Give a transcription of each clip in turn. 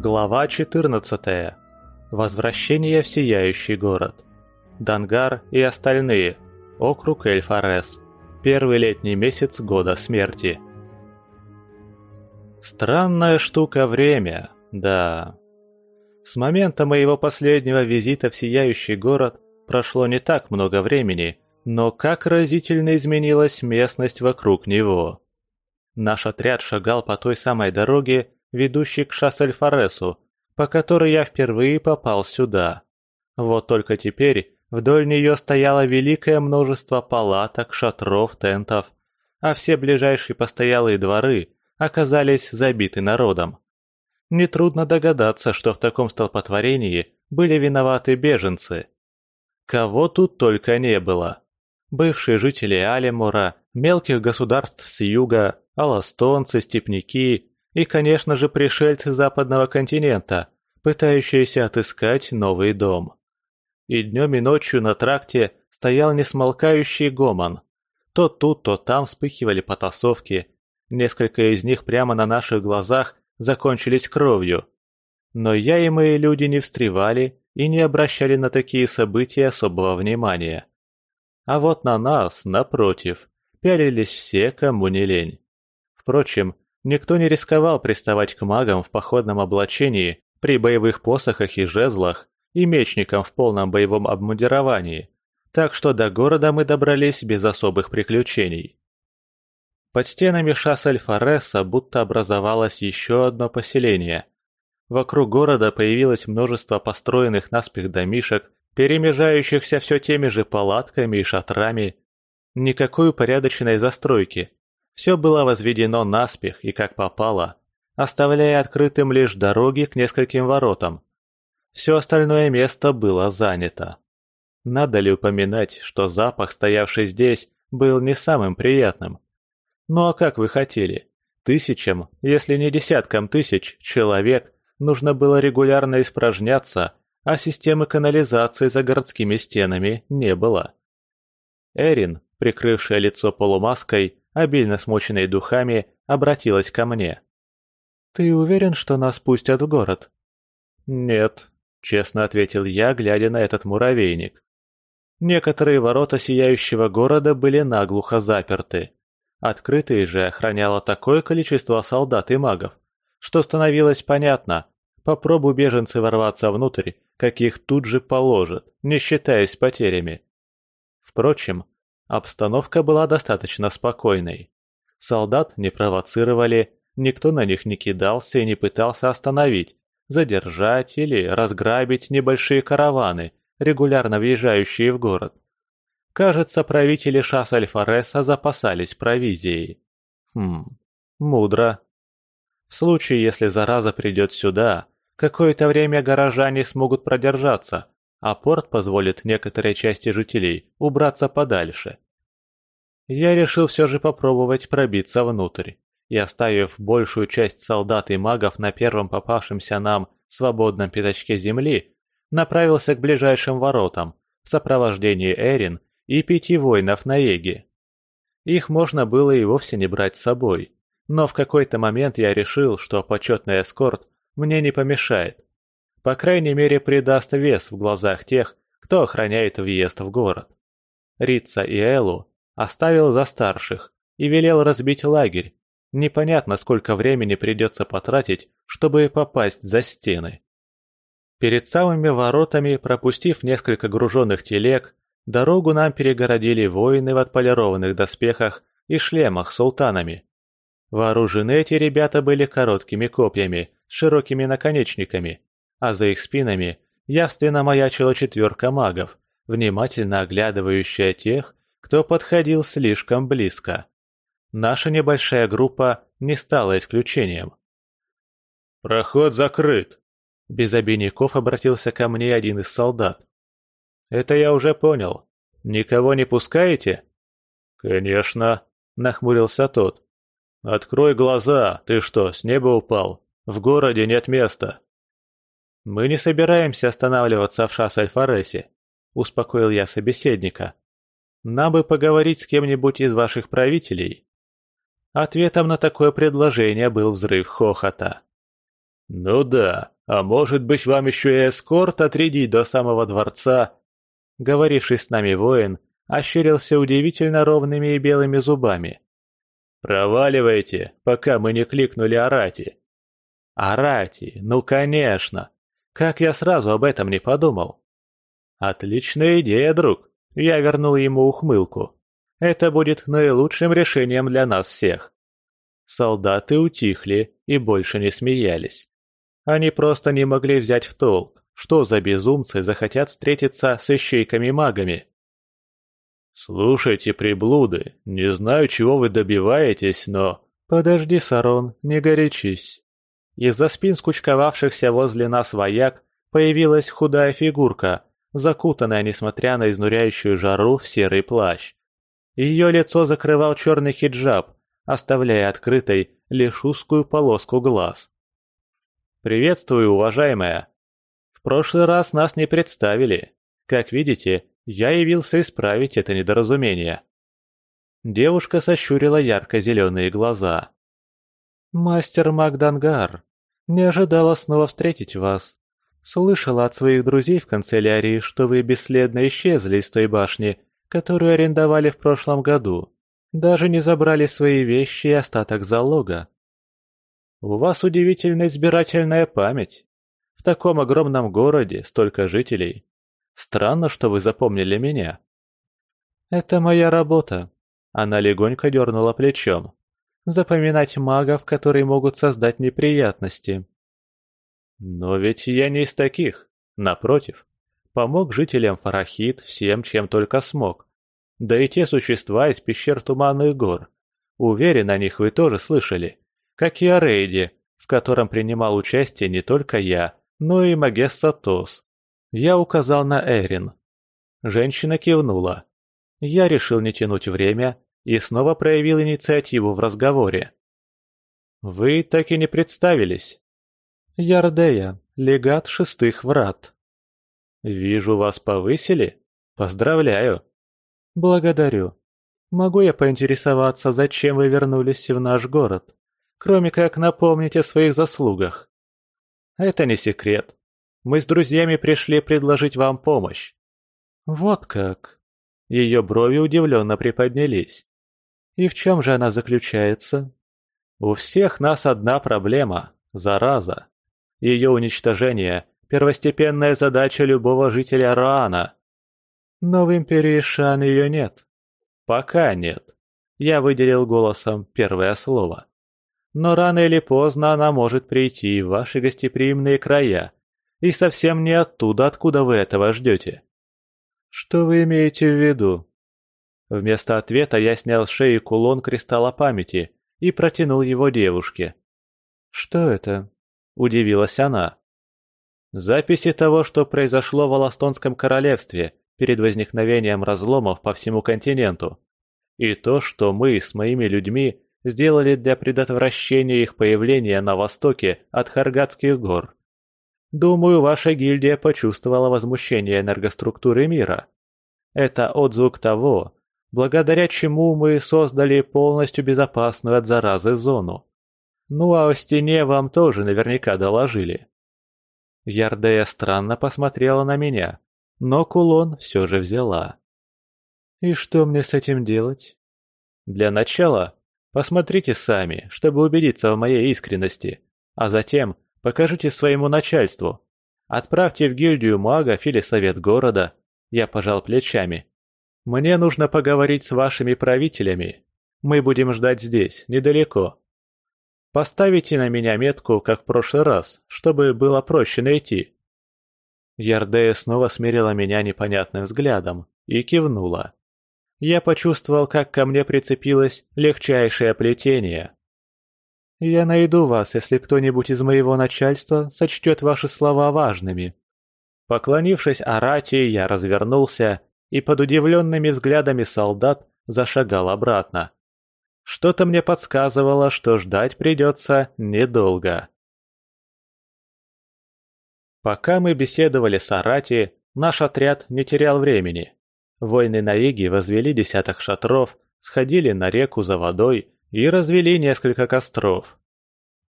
Глава 14. Возвращение в Сияющий город. Дангар и остальные. Округ Эльфарес. Первый летний месяц года смерти. Странная штука время, да. С момента моего последнего визита в Сияющий город прошло не так много времени, но как разительно изменилась местность вокруг него. Наш отряд шагал по той самой дороге, ведущей к Шассельфоресу, по которой я впервые попал сюда. Вот только теперь вдоль нее стояло великое множество палаток, шатров, тентов, а все ближайшие постоялые дворы оказались забиты народом. Нетрудно догадаться, что в таком столпотворении были виноваты беженцы. Кого тут только не было. Бывшие жители Алимура, мелких государств с юга, аластонцы, степняки и, конечно же, пришельцы западного континента, пытающиеся отыскать новый дом. И днем и ночью на тракте стоял несмолкающий гомон. То тут, то там вспыхивали потасовки. Несколько из них прямо на наших глазах закончились кровью. Но я и мои люди не встревали и не обращали на такие события особого внимания. А вот на нас, напротив, пялились все, кому не лень. Впрочем, Никто не рисковал приставать к магам в походном облачении, при боевых посохах и жезлах, и мечникам в полном боевом обмундировании, так что до города мы добрались без особых приключений. Под стенами Шас-Эль-Фареса будто образовалось еще одно поселение. Вокруг города появилось множество построенных наспех домишек, перемежающихся все теми же палатками и шатрами. Никакой упорядоченной застройки, все было возведено наспех и как попало, оставляя открытым лишь дороги к нескольким воротам. Все остальное место было занято. Надо ли упоминать, что запах, стоявший здесь, был не самым приятным? Ну а как вы хотели? Тысячам, если не десяткам тысяч, человек нужно было регулярно испражняться, а системы канализации за городскими стенами не было. Эрин, прикрывшая лицо полумаской, обильно смоченной духами, обратилась ко мне. «Ты уверен, что нас пустят в город?» «Нет», — честно ответил я, глядя на этот муравейник. Некоторые ворота сияющего города были наглухо заперты. Открытые же охраняло такое количество солдат и магов, что становилось понятно, попробуй беженцы ворваться внутрь, каких тут же положат, не считаясь потерями. Впрочем, Обстановка была достаточно спокойной. Солдат не провоцировали, никто на них не кидался и не пытался остановить, задержать или разграбить небольшие караваны, регулярно въезжающие в город. Кажется, правители Шас-Альфареса запасались провизией. Хм, мудро. В случае, если зараза придет сюда, какое-то время горожане смогут продержаться, а порт позволит некоторой части жителей убраться подальше. Я решил все же попробовать пробиться внутрь, и оставив большую часть солдат и магов на первом попавшемся нам свободном пятачке земли, направился к ближайшим воротам в сопровождении Эрин и пяти воинов на Еге. Их можно было и вовсе не брать с собой, но в какой-то момент я решил, что почетный эскорт мне не помешает. По крайней мере, придаст вес в глазах тех, кто охраняет въезд в город. Рица и Элу оставил за старших и велел разбить лагерь. Непонятно, сколько времени придется потратить, чтобы попасть за стены. Перед самыми воротами, пропустив несколько груженных телег, дорогу нам перегородили воины в отполированных доспехах и шлемах с султанами. Вооружены эти ребята были короткими копьями с широкими наконечниками, а за их спинами явственно маячила четверка магов, внимательно оглядывающая тех, кто подходил слишком близко. Наша небольшая группа не стала исключением. «Проход закрыт!» Без обиняков обратился ко мне один из солдат. «Это я уже понял. Никого не пускаете?» «Конечно», — нахмурился тот. «Открой глаза, ты что, с неба упал? В городе нет места». «Мы не собираемся останавливаться в Шас-Альфаресе», — успокоил я собеседника. «Нам бы поговорить с кем-нибудь из ваших правителей». Ответом на такое предложение был взрыв хохота. «Ну да, а может быть вам еще и эскорт отрядить до самого дворца?» Говоривший с нами воин ощерился удивительно ровными и белыми зубами. «Проваливайте, пока мы не кликнули Арати». «Арати, ну конечно! Как я сразу об этом не подумал!» «Отличная идея, друг!» Я вернул ему ухмылку. «Это будет наилучшим решением для нас всех». Солдаты утихли и больше не смеялись. Они просто не могли взять в толк, что за безумцы захотят встретиться с ищейками-магами. «Слушайте, приблуды, не знаю, чего вы добиваетесь, но...» «Подожди, Сарон, не горячись». Из-за спин скучковавшихся возле нас вояк появилась худая фигурка, закутанная, несмотря на изнуряющую жару, в серый плащ. Ее лицо закрывал черный хиджаб, оставляя открытой лишь узкую полоску глаз. «Приветствую, уважаемая. В прошлый раз нас не представили. Как видите, я явился исправить это недоразумение». Девушка сощурила ярко-зеленые глаза. «Мастер Магдангар, не ожидала снова встретить вас. Слышала от своих друзей в канцелярии, что вы бесследно исчезли из той башни, которую арендовали в прошлом году. Даже не забрали свои вещи и остаток залога. У вас удивительно избирательная память. В таком огромном городе столько жителей. Странно, что вы запомнили меня. Это моя работа. Она легонько дернула плечом. Запоминать магов, которые могут создать неприятности. Но ведь я не из таких. Напротив, помог жителям Фарахит всем, чем только смог. Да и те существа из пещер Туманных гор. Уверен, о них вы тоже слышали как и о рейде, в котором принимал участие не только я, но и Магесса Тос. Я указал на Эрин. Женщина кивнула. Я решил не тянуть время и снова проявил инициативу в разговоре. «Вы так и не представились». «Ярдея, легат шестых врат». «Вижу, вас повысили. Поздравляю». «Благодарю. Могу я поинтересоваться, зачем вы вернулись в наш город?» кроме как напомнить о своих заслугах. Это не секрет. Мы с друзьями пришли предложить вам помощь. Вот как. Ее брови удивленно приподнялись. И в чем же она заключается? У всех нас одна проблема – зараза. Ее уничтожение – первостепенная задача любого жителя Раана. Но в Империи Шан ее нет. Пока нет. Я выделил голосом первое слово. Но рано или поздно она может прийти в ваши гостеприимные края. И совсем не оттуда, откуда вы этого ждете. Что вы имеете в виду? Вместо ответа я снял с шеи кулон кристалла памяти и протянул его девушке. «Что это?» – удивилась она. «Записи того, что произошло в Аластонском королевстве перед возникновением разломов по всему континенту. И то, что мы с моими людьми сделали для предотвращения их появления на востоке от Харгатских гор. Думаю, ваша гильдия почувствовала возмущение энергоструктуры мира. Это отзвук того, благодаря чему мы создали полностью безопасную от заразы зону. Ну а о стене вам тоже наверняка доложили. Ярдея странно посмотрела на меня, но кулон все же взяла. «И что мне с этим делать?» «Для начала Посмотрите сами, чтобы убедиться в моей искренности, а затем покажите своему начальству. Отправьте в гильдию магов или совет города. Я пожал плечами. Мне нужно поговорить с вашими правителями. Мы будем ждать здесь, недалеко. Поставите на меня метку, как в прошлый раз, чтобы было проще найти. Ярдея снова смерила меня непонятным взглядом и кивнула я почувствовал, как ко мне прицепилось легчайшее плетение. «Я найду вас, если кто-нибудь из моего начальства сочтет ваши слова важными». Поклонившись Аратии, я развернулся и под удивленными взглядами солдат зашагал обратно. Что-то мне подсказывало, что ждать придется недолго. Пока мы беседовали с Арати, наш отряд не терял времени. Воины Наиги возвели десяток шатров, сходили на реку за водой и развели несколько костров.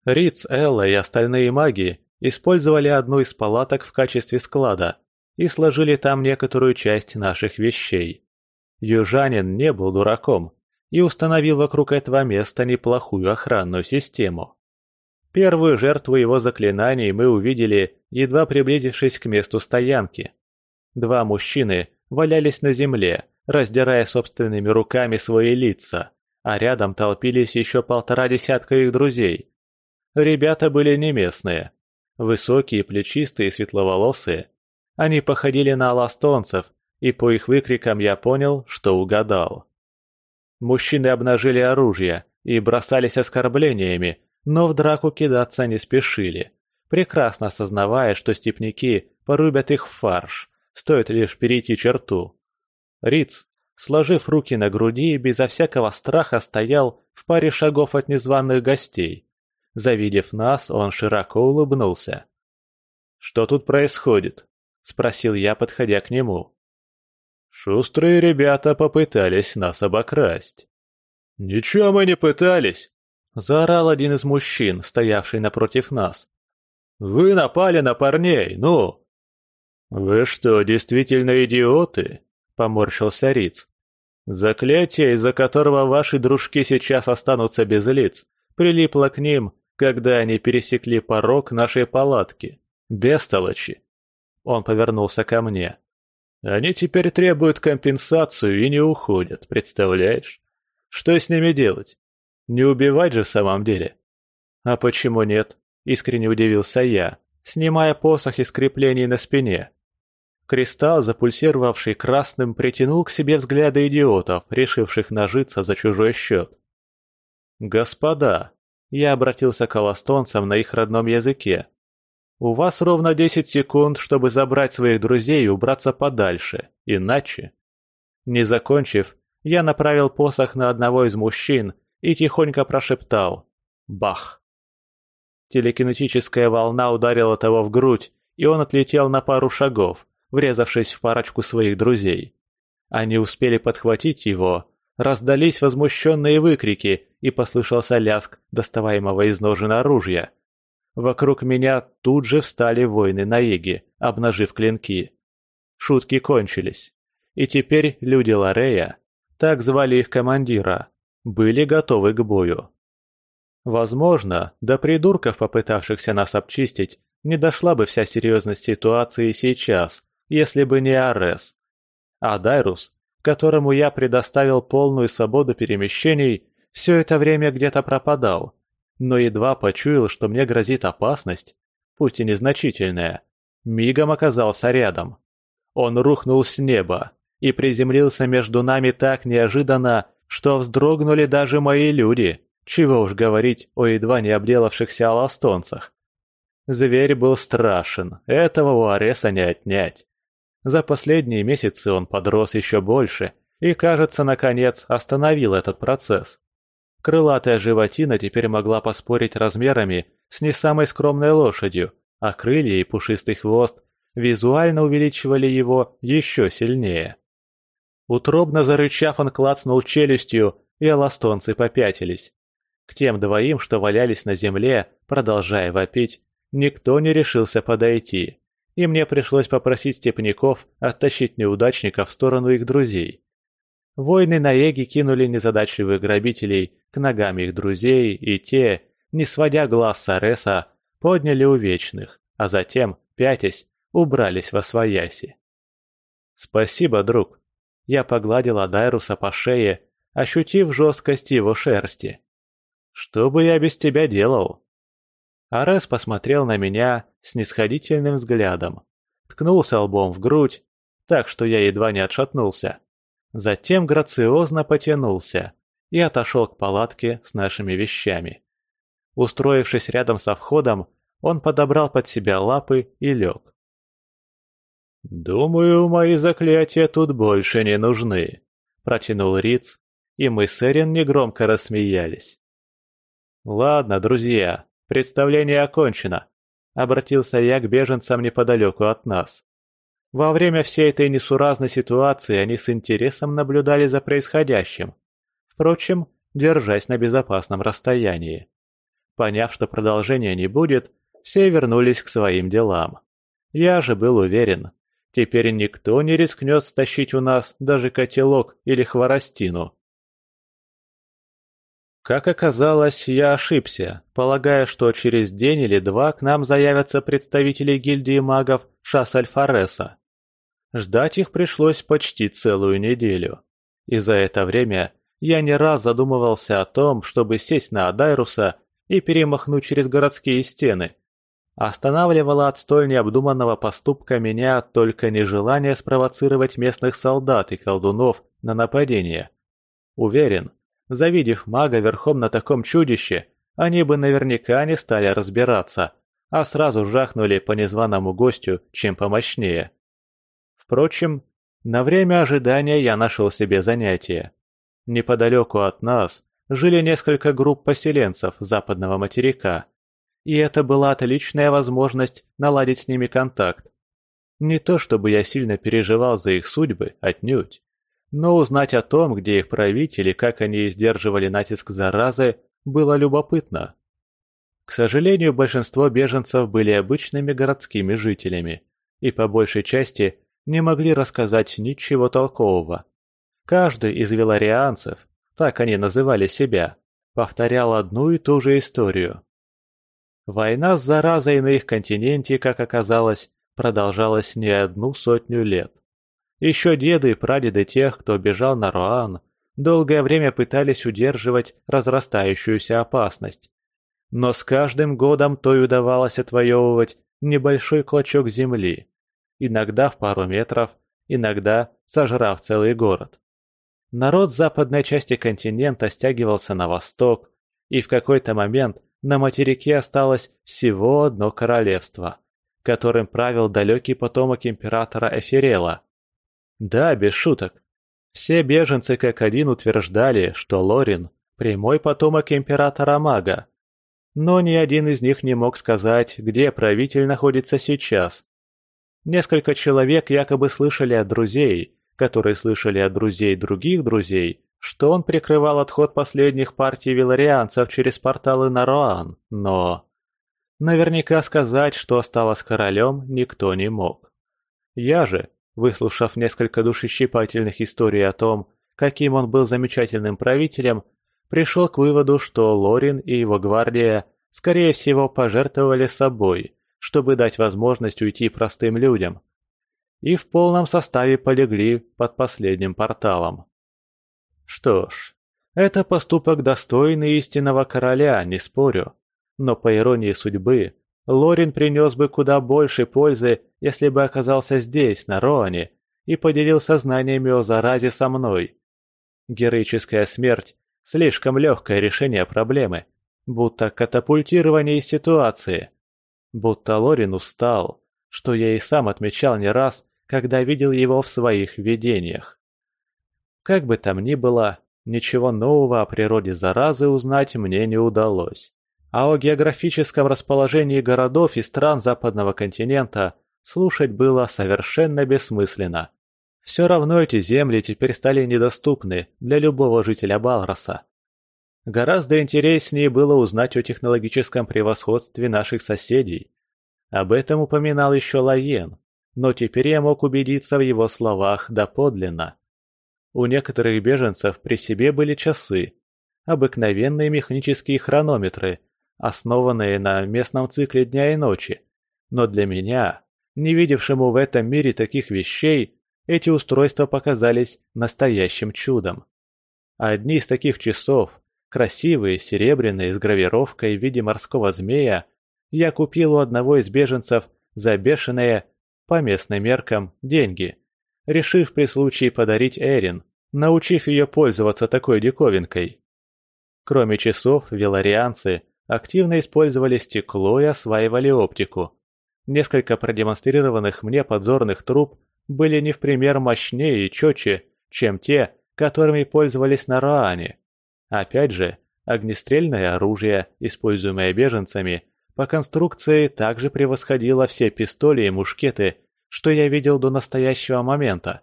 Риц, Элла и остальные маги использовали одну из палаток в качестве склада и сложили там некоторую часть наших вещей. Южанин не был дураком и установил вокруг этого места неплохую охранную систему. Первую жертву его заклинаний мы увидели, едва приблизившись к месту стоянки. Два мужчины валялись на земле, раздирая собственными руками свои лица, а рядом толпились еще полтора десятка их друзей. Ребята были не местные. Высокие, плечистые, светловолосые. Они походили на аластонцев, и по их выкрикам я понял, что угадал. Мужчины обнажили оружие и бросались оскорблениями, но в драку кидаться не спешили, прекрасно осознавая, что степняки порубят их в фарш, стоит лишь перейти черту. Риц, сложив руки на груди, безо всякого страха стоял в паре шагов от незваных гостей. Завидев нас, он широко улыбнулся. «Что тут происходит?» – спросил я, подходя к нему. «Шустрые ребята попытались нас обокрасть». «Ничего мы не пытались!» – заорал один из мужчин, стоявший напротив нас. «Вы напали на парней, ну!» «Вы что, действительно идиоты?» – поморщился Риц. «Заклятие, из-за которого ваши дружки сейчас останутся без лиц, прилипло к ним, когда они пересекли порог нашей палатки. Бестолочи!» Он повернулся ко мне. «Они теперь требуют компенсацию и не уходят, представляешь? Что с ними делать? Не убивать же в самом деле?» «А почему нет?» – искренне удивился я, снимая посох из креплений на спине. Кристалл, запульсировавший красным, притянул к себе взгляды идиотов, решивших нажиться за чужой счет. «Господа!» – я обратился к аластонцам на их родном языке. «У вас ровно десять секунд, чтобы забрать своих друзей и убраться подальше, иначе...» Не закончив, я направил посох на одного из мужчин и тихонько прошептал «Бах!». Телекинетическая волна ударила того в грудь, и он отлетел на пару шагов, врезавшись в парочку своих друзей. Они успели подхватить его, раздались возмущенные выкрики и послышался лязг доставаемого из ножен оружия. Вокруг меня тут же встали воины-наеги, обнажив клинки. Шутки кончились. И теперь люди Ларея, так звали их командира, были готовы к бою. Возможно, до придурков, попытавшихся нас обчистить, не дошла бы вся серьезность ситуации сейчас, если бы не Арес. А Дайрус, которому я предоставил полную свободу перемещений, все это время где-то пропадал, но едва почуял, что мне грозит опасность, пусть и незначительная, мигом оказался рядом. Он рухнул с неба и приземлился между нами так неожиданно, что вздрогнули даже мои люди, чего уж говорить о едва не обделавшихся аластонцах. Зверь был страшен, этого у Ареса не отнять. За последние месяцы он подрос еще больше и, кажется, наконец остановил этот процесс. Крылатая животина теперь могла поспорить размерами с не самой скромной лошадью, а крылья и пушистый хвост визуально увеличивали его еще сильнее. Утробно зарычав, он клацнул челюстью, и аластонцы попятились. К тем двоим, что валялись на земле, продолжая вопить, никто не решился подойти и мне пришлось попросить степняков оттащить неудачника в сторону их друзей. Воины Наеги кинули незадачливых грабителей к ногам их друзей, и те, не сводя глаз с Ареса, подняли увечных, а затем, пятясь, убрались во свояси. «Спасибо, друг!» Я погладил Адайруса по шее, ощутив жесткость его шерсти. «Что бы я без тебя делал?» Арес посмотрел на меня с нисходительным взглядом, ткнулся лбом в грудь, так что я едва не отшатнулся. Затем грациозно потянулся и отошел к палатке с нашими вещами. Устроившись рядом со входом, он подобрал под себя лапы и лег. «Думаю, мои заклятия тут больше не нужны», — протянул Риц, и мы с Эрин негромко рассмеялись. «Ладно, друзья, «Представление окончено», — обратился я к беженцам неподалеку от нас. Во время всей этой несуразной ситуации они с интересом наблюдали за происходящим, впрочем, держась на безопасном расстоянии. Поняв, что продолжения не будет, все вернулись к своим делам. Я же был уверен, теперь никто не рискнет стащить у нас даже котелок или хворостину. Как оказалось, я ошибся, полагая, что через день или два к нам заявятся представители гильдии магов Шас-Альфареса. Ждать их пришлось почти целую неделю. И за это время я не раз задумывался о том, чтобы сесть на Адайруса и перемахнуть через городские стены. Останавливало от столь необдуманного поступка меня только нежелание спровоцировать местных солдат и колдунов на нападение. Уверен, завидев мага верхом на таком чудище, они бы наверняка не стали разбираться, а сразу жахнули по незваному гостю чем помощнее. Впрочем, на время ожидания я нашел себе занятие. Неподалеку от нас жили несколько групп поселенцев западного материка, и это была отличная возможность наладить с ними контакт. Не то чтобы я сильно переживал за их судьбы, отнюдь, но узнать о том, где их правители, как они сдерживали натиск заразы, было любопытно. К сожалению, большинство беженцев были обычными городскими жителями и по большей части не могли рассказать ничего толкового. Каждый из веларианцев, так они называли себя, повторял одну и ту же историю. Война с заразой на их континенте, как оказалось, продолжалась не одну сотню лет. Еще деды и прадеды тех, кто бежал на Руан, долгое время пытались удерживать разрастающуюся опасность. Но с каждым годом то и удавалось отвоевывать небольшой клочок земли, иногда в пару метров, иногда сожрав целый город. Народ западной части континента стягивался на восток, и в какой-то момент на материке осталось всего одно королевство, которым правил далекий потомок императора Эфирела. Да, без шуток. Все беженцы как один утверждали, что Лорин – прямой потомок императора Мага. Но ни один из них не мог сказать, где правитель находится сейчас. Несколько человек якобы слышали от друзей, которые слышали от друзей других друзей, что он прикрывал отход последних партий виларианцев через порталы на Роан, но... Наверняка сказать, что стало с королем, никто не мог. Я же, выслушав несколько душещипательных историй о том, каким он был замечательным правителем, пришел к выводу, что Лорин и его гвардия, скорее всего, пожертвовали собой, чтобы дать возможность уйти простым людям, и в полном составе полегли под последним порталом. Что ж, это поступок достойный истинного короля, не спорю. Но по иронии судьбы, Лорин принес бы куда больше пользы, если бы оказался здесь, на Роане, и поделился знаниями о заразе со мной. Героическая смерть – слишком легкое решение проблемы, будто катапультирование из ситуации. Будто Лорин устал, что я и сам отмечал не раз, когда видел его в своих видениях. Как бы там ни было, ничего нового о природе заразы узнать мне не удалось. А о географическом расположении городов и стран западного континента слушать было совершенно бессмысленно. Все равно эти земли теперь стали недоступны для любого жителя Балроса. Гораздо интереснее было узнать о технологическом превосходстве наших соседей. Об этом упоминал еще Лаен, но теперь я мог убедиться в его словах доподлинно. У некоторых беженцев при себе были часы, обыкновенные механические хронометры, основанные на местном цикле дня и ночи. Но для меня, не видевшему в этом мире таких вещей, эти устройства показались настоящим чудом. Одни из таких часов, красивые, серебряные, с гравировкой в виде морского змея, я купил у одного из беженцев за бешеные по местным меркам, деньги, решив при случае подарить Эрин, научив ее пользоваться такой диковинкой. Кроме часов, веларианцы активно использовали стекло и осваивали оптику. Несколько продемонстрированных мне подзорных труб были не в пример мощнее и четче, чем те, которыми пользовались на Раане. Опять же, огнестрельное оружие, используемое беженцами, по конструкции также превосходила все пистоли и мушкеты, что я видел до настоящего момента.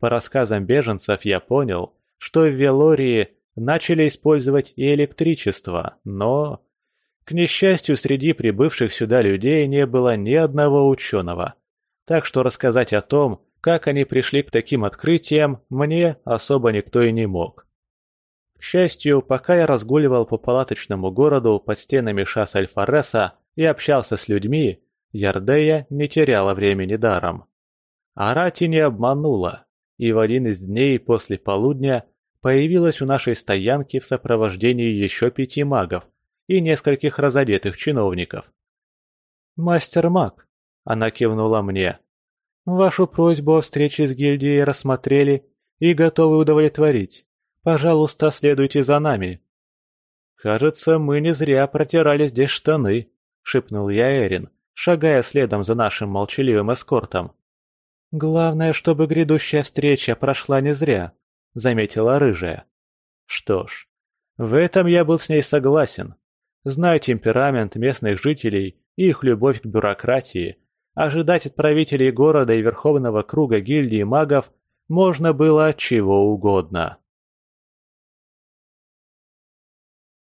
По рассказам беженцев я понял, что в Велории начали использовать и электричество, но... К несчастью, среди прибывших сюда людей не было ни одного ученого. Так что рассказать о том, как они пришли к таким открытиям, мне особо никто и не мог. К счастью, пока я разгуливал по палаточному городу под стенами шас Альфареса и общался с людьми, Ярдея не теряла времени даром. Арати не обманула, и в один из дней после полудня появилась у нашей стоянки в сопровождении еще пяти магов и нескольких разодетых чиновников. «Мастер маг», — она кивнула мне, — «вашу просьбу о встрече с гильдией рассмотрели и готовы удовлетворить. Пожалуйста, следуйте за нами». «Кажется, мы не зря протирали здесь штаны», — шепнул я Эрин, шагая следом за нашим молчаливым эскортом. «Главное, чтобы грядущая встреча прошла не зря», — заметила рыжая. Что ж, в этом я был с ней согласен. Зная темперамент местных жителей и их любовь к бюрократии, ожидать от правителей города и верховного круга гильдии магов можно было чего угодно.